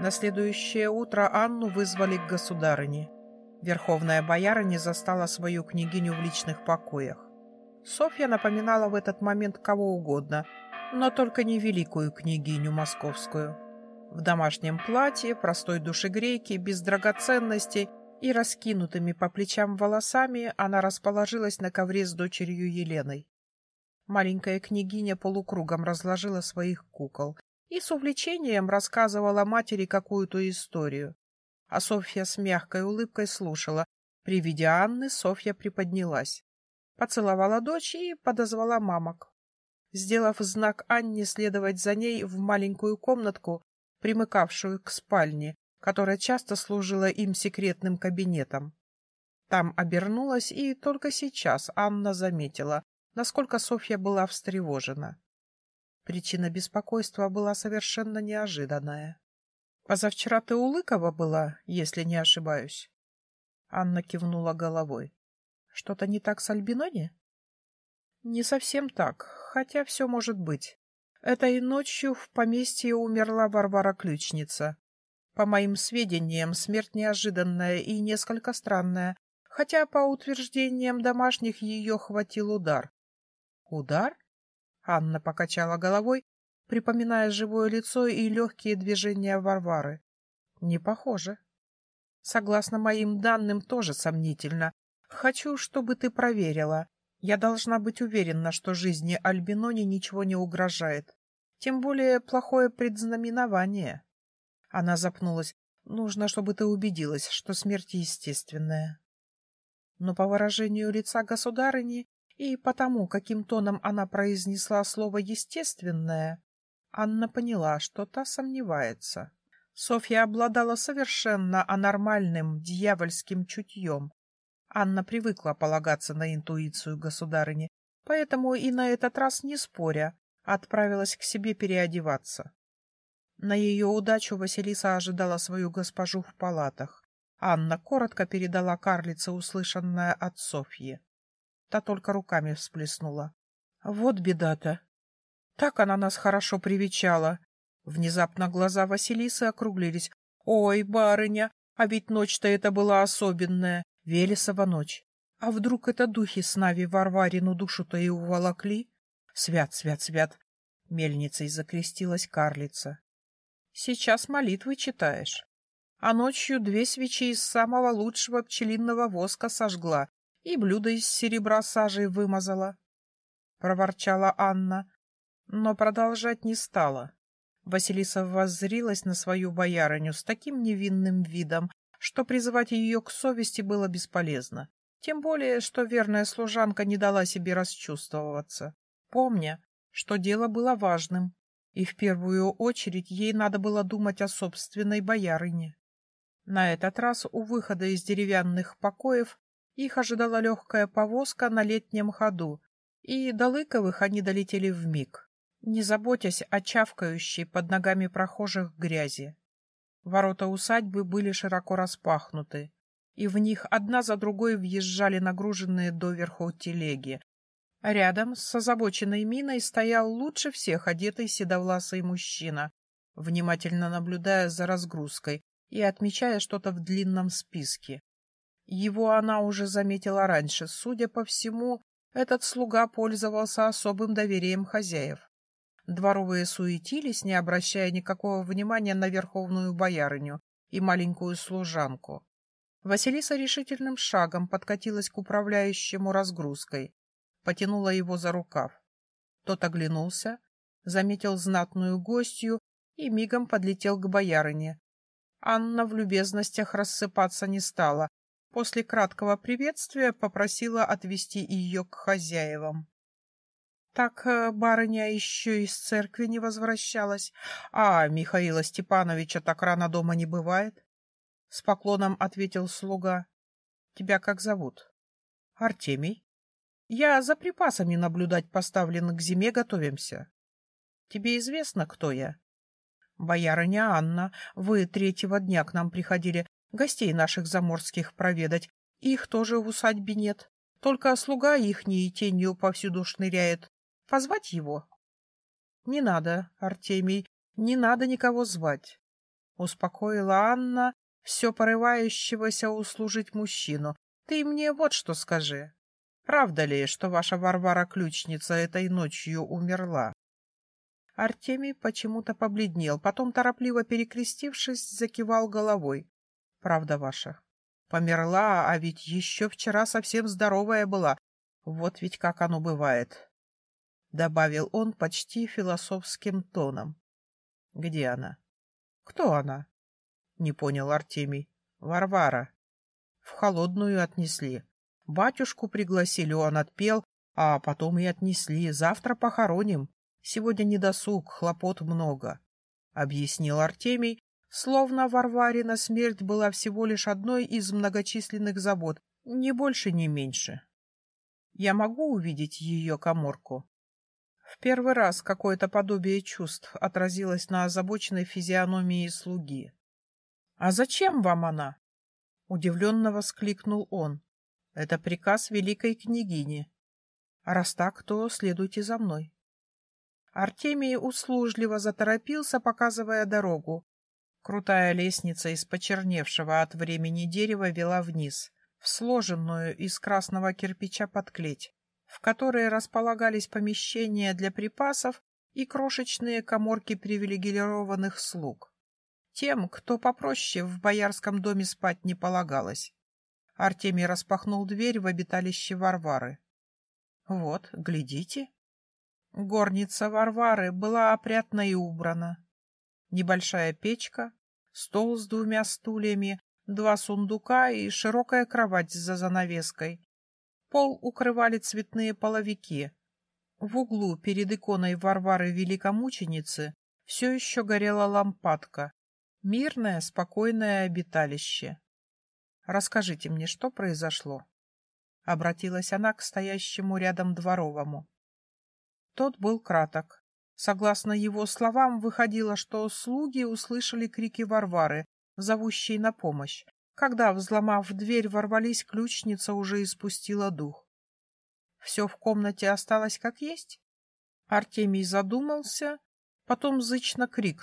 На следующее утро Анну вызвали к государыне. Верховная боярыня застала свою княгиню в личных покоях. Софья напоминала в этот момент кого угодно, но только не великую княгиню московскую. В домашнем платье, простой душегрейке, без драгоценностей и раскинутыми по плечам волосами она расположилась на ковре с дочерью Еленой. Маленькая княгиня полукругом разложила своих кукол и с увлечением рассказывала матери какую-то историю. А Софья с мягкой улыбкой слушала. При виде Анны Софья приподнялась, поцеловала дочь и подозвала мамок. Сделав знак Анне следовать за ней в маленькую комнатку, примыкавшую к спальне, которая часто служила им секретным кабинетом. Там обернулась, и только сейчас Анна заметила, насколько Софья была встревожена. Причина беспокойства была совершенно неожиданная. «Позавчера ты у Лыкова была, если не ошибаюсь?» Анна кивнула головой. «Что-то не так с Альбинони?» «Не совсем так, хотя все может быть. Этой ночью в поместье умерла Варвара-ключница. По моим сведениям, смерть неожиданная и несколько странная, хотя, по утверждениям домашних, ее хватил удар. «Удар?» Анна покачала головой, припоминая живое лицо и легкие движения Варвары. Не похоже. Согласно моим данным, тоже сомнительно. Хочу, чтобы ты проверила. Я должна быть уверена, что жизни Альбинони ничего не угрожает. Тем более плохое предзнаменование. Она запнулась. Нужно, чтобы ты убедилась, что смерть естественная. Но по выражению лица государыни и потому, каким тоном она произнесла слово «естественное», Анна поняла, что та сомневается. Софья обладала совершенно анормальным дьявольским чутьем. Анна привыкла полагаться на интуицию государыни, поэтому и на этот раз, не споря, отправилась к себе переодеваться. На ее удачу Василиса ожидала свою госпожу в палатах. Анна коротко передала карлице услышанное от Софьи. Та только руками всплеснула. Вот беда-то. Так она нас хорошо привечала. Внезапно глаза Василисы округлились. Ой, барыня, а ведь ночь-то это была особенная, Велесова ночь. А вдруг это духи с Нави Варварину душу-то и уволокли? Свят, свят, свят. Мельницей закрестилась карлица. Сейчас молитвы читаешь. А ночью две свечи из самого лучшего пчелиного воска сожгла и блюдо из серебра сажей вымазала. Проворчала Анна, но продолжать не стала. Василиса воззрилась на свою боярыню с таким невинным видом, что призывать ее к совести было бесполезно. Тем более, что верная служанка не дала себе расчувствоваться, помня, что дело было важным, и в первую очередь ей надо было думать о собственной боярыне. На этот раз у выхода из деревянных покоев их ожидала легкая повозка на летнем ходу, и до Лыковых они долетели вмиг, не заботясь о чавкающей под ногами прохожих грязи. Ворота усадьбы были широко распахнуты, и в них одна за другой въезжали нагруженные доверху телеги. Рядом с озабоченной миной стоял лучше всех одетый седовласый мужчина, внимательно наблюдая за разгрузкой и отмечая что-то в длинном списке. Его она уже заметила раньше. Судя по всему, этот слуга пользовался особым доверием хозяев. Дворовые суетились, не обращая никакого внимания на верховную боярыню и маленькую служанку. Василиса решительным шагом подкатилась к управляющему разгрузкой, потянула его за рукав. Тот оглянулся, заметил знатную гостью и мигом подлетел к боярине. Анна в любезностях рассыпаться не стала, После краткого приветствия попросила отвезти ее к хозяевам. Так э, барыня еще из церкви не возвращалась, а Михаила Степановича так рано дома не бывает. С поклоном ответил слуга. — Тебя как зовут? — Артемий. — Я за припасами наблюдать поставлен, к зиме готовимся. — Тебе известно, кто я? — Боярыня Анна, вы третьего дня к нам приходили, гостей наших заморских проведать. Их тоже в усадьбе нет. Только слуга ихней тенью повсюду шныряет. Позвать его? Не надо, Артемий, не надо никого звать. — успокоила Анна, все порывающегося услужить мужчину. «Ты мне вот что скажи. Правда ли, что ваша Варвара-ключница этой ночью умерла?» Артемий почему-то побледнел, потом, торопливо перекрестившись, закивал головой. «Правда ваша. Померла, а ведь еще вчера совсем здоровая была. Вот ведь как оно бывает», — добавил он почти философским тоном. «Где она?» «Кто она?» — не понял Артемий. «Варвара». В холодную отнесли. Батюшку пригласили, он отпел, а потом и отнесли. Завтра похороним. Сегодня не досуг, хлопот много, — объяснил Артемий, словно Варварина смерть была всего лишь одной из многочисленных забот, ни больше, ни меньше. Я могу увидеть ее коморку? В первый раз какое-то подобие чувств отразилось на озабоченной физиономии слуги. — А зачем вам она? — удивленно воскликнул он. — Это приказ великой княгини. Раз так, то следуйте за мной. Артемий услужливо заторопился, показывая дорогу. Крутая лестница из почерневшего от времени дерева вела вниз, в сложенную из красного кирпича подклеть, в которой располагались помещения для припасов и крошечные коморки привилегированных слуг. Тем, кто попроще, в боярском доме спать не полагалось. Артемий распахнул дверь в обиталище Варвары. — Вот, глядите, Горница Варвары была опрятно и убрана. Небольшая печка, стол с двумя стульями, два сундука и широкая кровать за занавеской. Пол укрывали цветные половики. В углу перед иконой Варвары Великомученицы все еще горела лампадка. Мирное, спокойное обиталище. «Расскажите мне, что произошло?» Обратилась она к стоящему рядом дворовому. Тот был краток. Согласно его словам, выходило, что слуги услышали крики Варвары, зовущей на помощь. Когда, взломав дверь, ворвались, ключница уже испустила дух. Все в комнате осталось как есть. Артемий задумался, потом зычно крикнул.